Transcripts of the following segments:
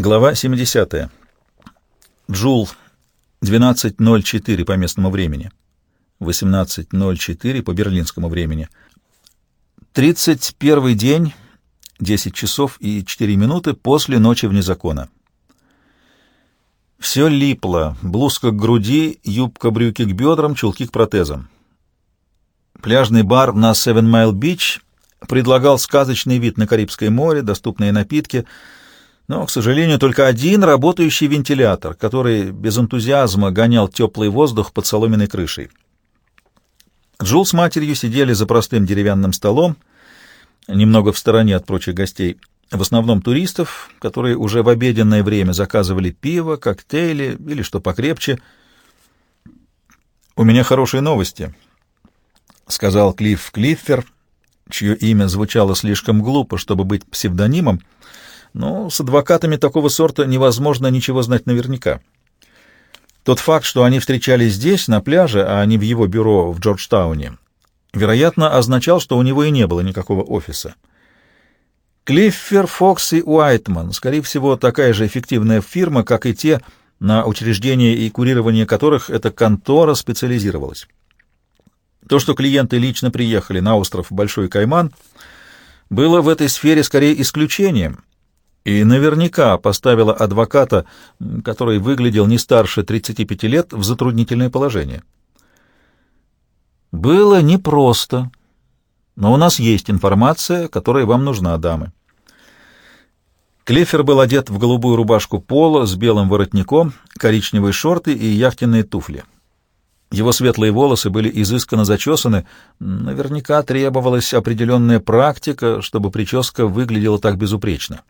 Глава 70. Джул. 12.04 по местному времени. 18.04 по берлинскому времени. 31 день, 10 часов и 4 минуты после ночи вне закона. Все липло. Блузка к груди, юбка брюки к бедрам, чулки к протезам. Пляжный бар на Seven Mile Beach предлагал сказочный вид на Карибское море, доступные напитки, но, к сожалению, только один работающий вентилятор, который без энтузиазма гонял теплый воздух под соломенной крышей. Джул с матерью сидели за простым деревянным столом, немного в стороне от прочих гостей, в основном туристов, которые уже в обеденное время заказывали пиво, коктейли или что покрепче. «У меня хорошие новости», — сказал Клифф Клиффер, чье имя звучало слишком глупо, чтобы быть псевдонимом, но с адвокатами такого сорта невозможно ничего знать наверняка. Тот факт, что они встречались здесь, на пляже, а не в его бюро в Джорджтауне, вероятно, означал, что у него и не было никакого офиса. Клиффер, Фокс и Уайтман, скорее всего, такая же эффективная фирма, как и те, на учреждение и курирование которых эта контора специализировалась. То, что клиенты лично приехали на остров Большой Кайман, было в этой сфере скорее исключением и наверняка поставило адвоката, который выглядел не старше 35 лет, в затруднительное положение. Было непросто, но у нас есть информация, которая вам нужна, дамы. Клефер был одет в голубую рубашку пола с белым воротником, коричневые шорты и яхтенные туфли. Его светлые волосы были изысканно зачесаны. Наверняка требовалась определенная практика, чтобы прическа выглядела так безупречно.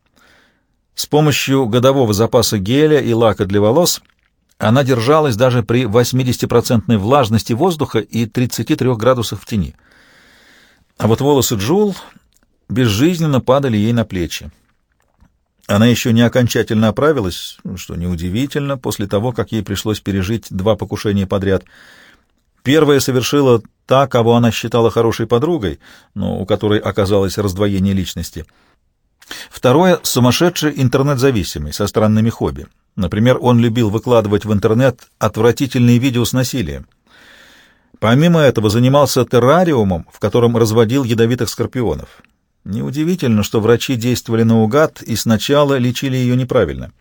С помощью годового запаса геля и лака для волос она держалась даже при 80% влажности воздуха и 33 градусах в тени. А вот волосы Джул безжизненно падали ей на плечи. Она еще не окончательно оправилась, что неудивительно, после того, как ей пришлось пережить два покушения подряд. Первое совершила та, кого она считала хорошей подругой, но у которой оказалось раздвоение личности. Второе — сумасшедший интернет-зависимый, со странными хобби. Например, он любил выкладывать в интернет отвратительные видео с насилием. Помимо этого занимался террариумом, в котором разводил ядовитых скорпионов. Неудивительно, что врачи действовали наугад и сначала лечили ее неправильно.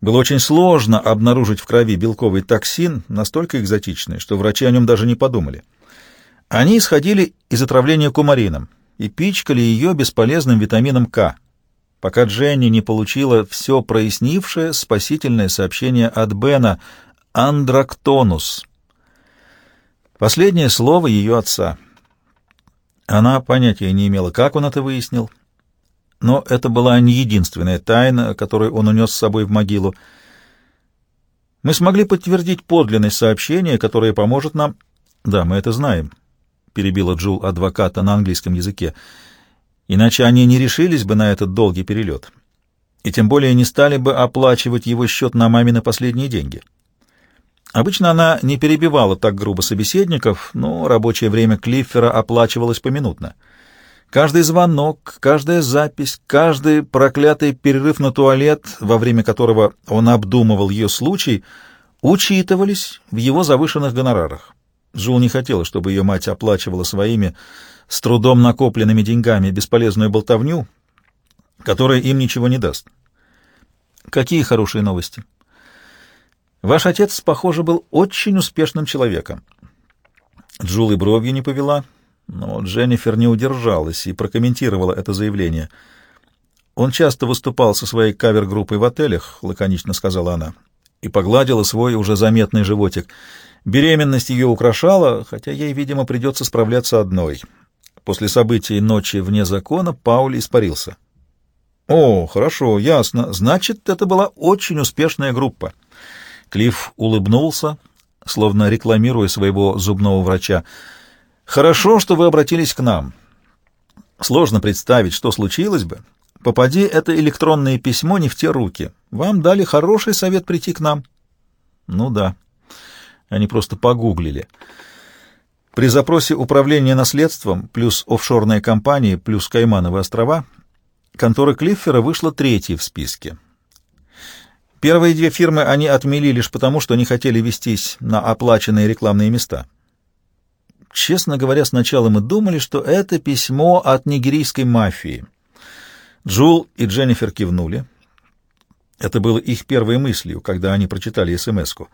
Было очень сложно обнаружить в крови белковый токсин, настолько экзотичный, что врачи о нем даже не подумали. Они исходили из отравления кумарином и пичкали ее бесполезным витамином К, пока Дженни не получила все прояснившее спасительное сообщение от Бена «Андрактонус». Последнее слово ее отца — она понятия не имела, как он это выяснил, но это была не единственная тайна, которую он унес с собой в могилу. Мы смогли подтвердить подлинность сообщения, которое поможет нам... Да, мы это знаем, — перебила Джул адвоката на английском языке. Иначе они не решились бы на этот долгий перелет. И тем более не стали бы оплачивать его счет на мамины последние деньги. — Обычно она не перебивала так грубо собеседников, но рабочее время Клиффера оплачивалось поминутно. Каждый звонок, каждая запись, каждый проклятый перерыв на туалет, во время которого он обдумывал ее случай, учитывались в его завышенных гонорарах. Джул не хотела, чтобы ее мать оплачивала своими с трудом накопленными деньгами бесполезную болтовню, которая им ничего не даст. Какие хорошие новости? Ваш отец, похоже, был очень успешным человеком. Джул и бровью не повела, но Дженнифер не удержалась и прокомментировала это заявление. Он часто выступал со своей кавер-группой в отелях, лаконично сказала она, и погладила свой уже заметный животик. Беременность ее украшала, хотя ей, видимо, придется справляться одной. После событий ночи вне закона Паули испарился. «О, хорошо, ясно. Значит, это была очень успешная группа». Клифф улыбнулся, словно рекламируя своего зубного врача. «Хорошо, что вы обратились к нам. Сложно представить, что случилось бы. Попади это электронное письмо не в те руки. Вам дали хороший совет прийти к нам». «Ну да». Они просто погуглили. При запросе управления наследством плюс офшорные компании плюс Каймановые острова контора Клиффера вышла третьей в списке. Первые две фирмы они отмели лишь потому, что не хотели вестись на оплаченные рекламные места. Честно говоря, сначала мы думали, что это письмо от нигерийской мафии. Джул и Дженнифер кивнули. Это было их первой мыслью, когда они прочитали СМС-ку.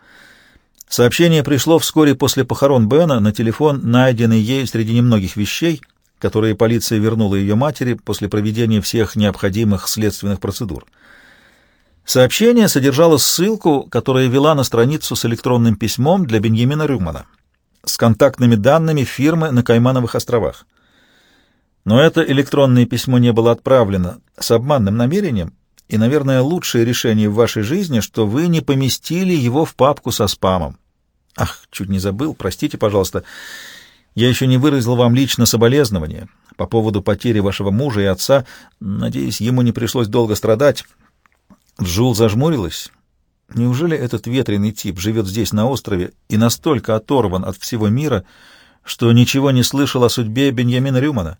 Сообщение пришло вскоре после похорон Бена на телефон, найденный ей среди немногих вещей, которые полиция вернула ее матери после проведения всех необходимых следственных процедур. Сообщение содержало ссылку, которая вела на страницу с электронным письмом для Беньямина Рюмана с контактными данными фирмы на Каймановых островах. Но это электронное письмо не было отправлено с обманным намерением, и, наверное, лучшее решение в вашей жизни, что вы не поместили его в папку со спамом. Ах, чуть не забыл, простите, пожалуйста. Я еще не выразил вам лично соболезнования по поводу потери вашего мужа и отца. Надеюсь, ему не пришлось долго страдать. Джул зажмурилась. Неужели этот ветреный тип живет здесь, на острове, и настолько оторван от всего мира, что ничего не слышал о судьбе Беньямина Рюмана?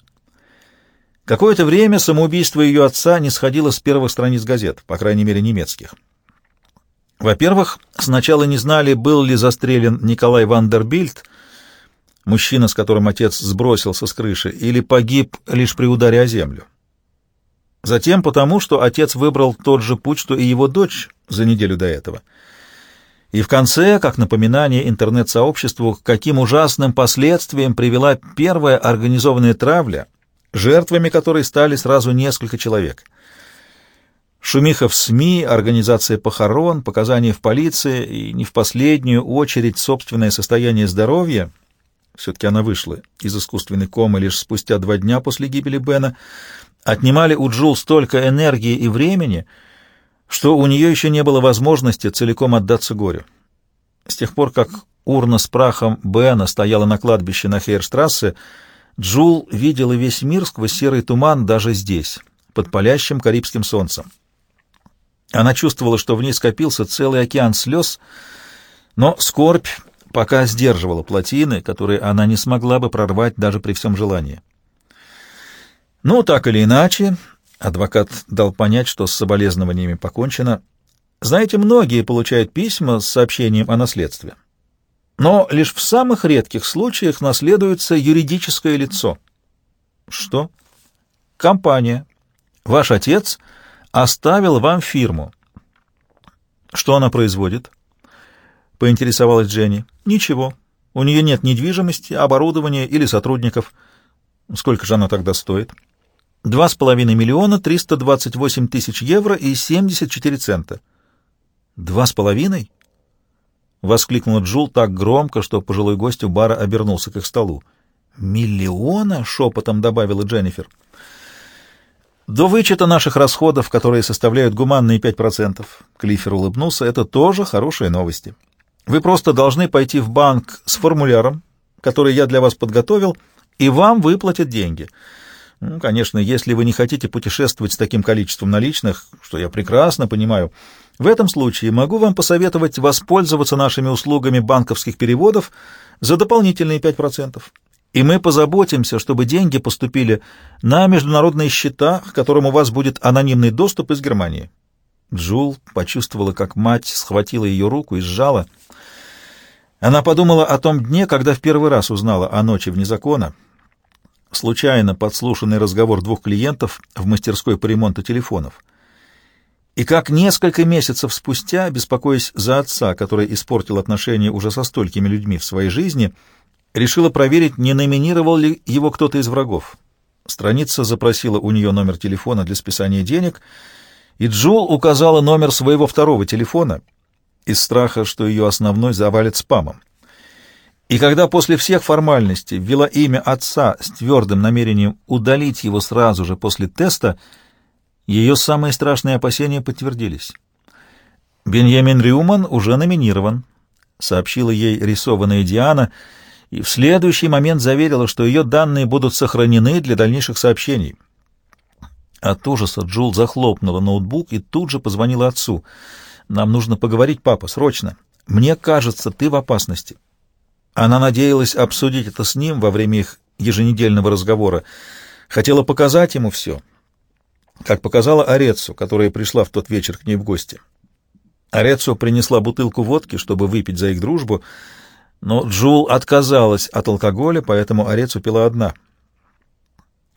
Какое-то время самоубийство ее отца не сходило с первых страниц газет, по крайней мере, немецких. Во-первых, сначала не знали, был ли застрелен Николай Вандербильд, мужчина, с которым отец сбросился с крыши, или погиб лишь при ударе о землю. Затем потому, что отец выбрал тот же путь, что и его дочь за неделю до этого. И в конце, как напоминание интернет-сообществу, каким ужасным последствиям привела первая организованная травля, жертвами которой стали сразу несколько человек. Шумиха в СМИ, организация похорон, показания в полиции и не в последнюю очередь собственное состояние здоровья, все-таки она вышла из искусственной комы лишь спустя два дня после гибели Бена, отнимали у Джул столько энергии и времени, что у нее еще не было возможности целиком отдаться горю. С тех пор, как урна с прахом Бена стояла на кладбище на Хейерштрассе, Джул видела весь мир сквозь серый туман даже здесь, под палящим карибским солнцем. Она чувствовала, что в ней скопился целый океан слез, но скорбь пока сдерживала плотины, которые она не смогла бы прорвать даже при всем желании. Ну, так или иначе, адвокат дал понять, что с соболезнованиями покончено. Знаете, многие получают письма с сообщением о наследстве. Но лишь в самых редких случаях наследуется юридическое лицо. Что? Компания. Ваш отец оставил вам фирму. Что она производит? Поинтересовалась Дженни. Ничего. У нее нет недвижимости, оборудования или сотрудников. Сколько же она тогда стоит? Два с половиной миллиона триста двадцать восемь тысяч евро и семьдесят четыре цента. Два с половиной? — воскликнула Джул так громко, что пожилой гость у бара обернулся к их столу. «Миллиона?» — шепотом добавила Дженнифер. «До вычета наших расходов, которые составляют гуманные пять процентов», — Клиффер улыбнулся, — «это тоже хорошие новости. Вы просто должны пойти в банк с формуляром, который я для вас подготовил, и вам выплатят деньги». Ну, конечно, если вы не хотите путешествовать с таким количеством наличных, что я прекрасно понимаю, в этом случае могу вам посоветовать воспользоваться нашими услугами банковских переводов за дополнительные 5%. И мы позаботимся, чтобы деньги поступили на международные счета, к которым у вас будет анонимный доступ из Германии. Джул почувствовала, как мать схватила ее руку и сжала. Она подумала о том дне, когда в первый раз узнала о ночи вне закона — случайно подслушанный разговор двух клиентов в мастерской по ремонту телефонов. И как несколько месяцев спустя, беспокоясь за отца, который испортил отношения уже со столькими людьми в своей жизни, решила проверить, не номинировал ли его кто-то из врагов. Страница запросила у нее номер телефона для списания денег, и Джул указала номер своего второго телефона из страха, что ее основной завалит спамом. И когда после всех формальностей ввела имя отца с твердым намерением удалить его сразу же после теста, ее самые страшные опасения подтвердились. «Беньямин Рюман уже номинирован», — сообщила ей рисованная Диана, и в следующий момент заверила, что ее данные будут сохранены для дальнейших сообщений. От ужаса Джул захлопнула ноутбук и тут же позвонила отцу. «Нам нужно поговорить, папа, срочно. Мне кажется, ты в опасности». Она надеялась обсудить это с ним во время их еженедельного разговора, хотела показать ему все, как показала Орецу, которая пришла в тот вечер к ней в гости. Арецу принесла бутылку водки, чтобы выпить за их дружбу, но Джул отказалась от алкоголя, поэтому Арецу пила одна.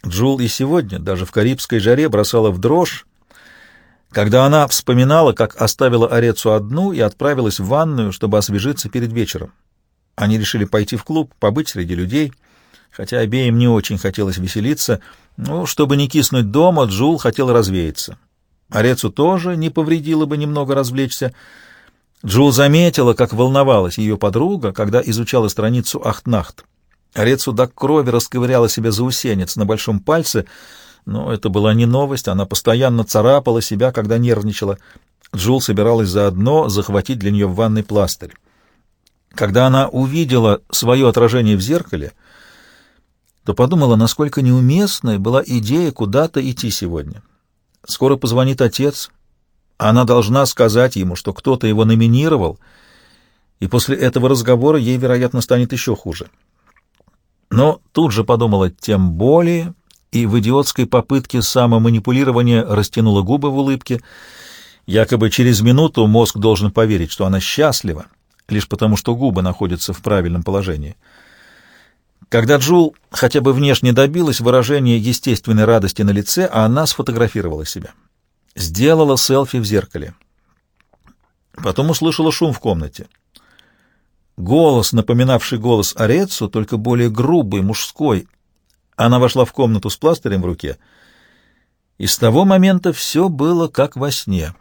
Джул и сегодня, даже в карибской жаре, бросала в дрожь, когда она вспоминала, как оставила Арецу одну и отправилась в ванную, чтобы освежиться перед вечером. Они решили пойти в клуб, побыть среди людей, хотя обеим не очень хотелось веселиться, но, чтобы не киснуть дома, Джул хотел развеяться. Арецу тоже не повредило бы немного развлечься. Джул заметила, как волновалась ее подруга, когда изучала страницу Ахтнахт. Арецу до крови расковыряла себе заусенец на большом пальце, но это была не новость, она постоянно царапала себя, когда нервничала. Джул собиралась заодно захватить для нее в ванной пластырь. Когда она увидела свое отражение в зеркале, то подумала, насколько неуместной была идея куда-то идти сегодня. Скоро позвонит отец. Она должна сказать ему, что кто-то его номинировал, и после этого разговора ей, вероятно, станет еще хуже. Но тут же подумала, тем более, и в идиотской попытке самоманипулирования растянула губы в улыбке. Якобы через минуту мозг должен поверить, что она счастлива, лишь потому что губы находятся в правильном положении. Когда Джул хотя бы внешне добилась выражения естественной радости на лице, она сфотографировала себя. Сделала селфи в зеркале. Потом услышала шум в комнате. Голос, напоминавший голос Орецу, только более грубый, мужской. Она вошла в комнату с пластырем в руке, и с того момента все было как во сне.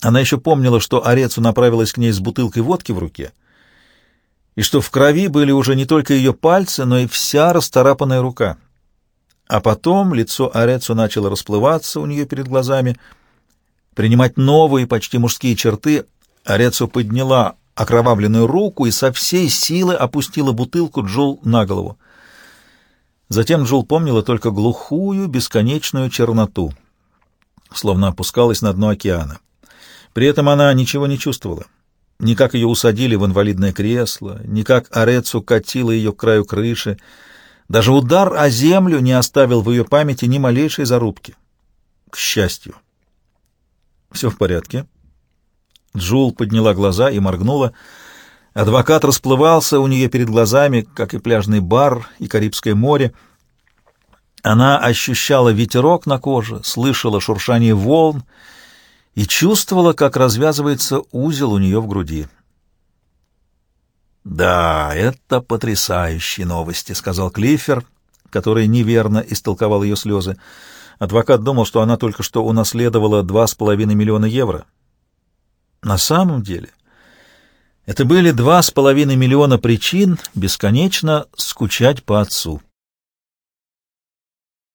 Она еще помнила, что Орецу направилась к ней с бутылкой водки в руке — и что в крови были уже не только ее пальцы, но и вся расторапанная рука. А потом лицо Арецу начало расплываться у нее перед глазами, принимать новые, почти мужские черты. Арецу подняла окровавленную руку и со всей силы опустила бутылку Джул на голову. Затем Джул помнила только глухую, бесконечную черноту, словно опускалась на дно океана. При этом она ничего не чувствовала ни как ее усадили в инвалидное кресло, ни как Арецу катила ее к краю крыши. Даже удар о землю не оставил в ее памяти ни малейшей зарубки. К счастью. Все в порядке. Джул подняла глаза и моргнула. Адвокат расплывался у нее перед глазами, как и пляжный бар, и Карибское море. Она ощущала ветерок на коже, слышала шуршание волн и чувствовала, как развязывается узел у нее в груди. «Да, это потрясающие новости», — сказал Клиффер, который неверно истолковал ее слезы. Адвокат думал, что она только что унаследовала два с половиной миллиона евро. На самом деле это были два с половиной миллиона причин бесконечно скучать по отцу.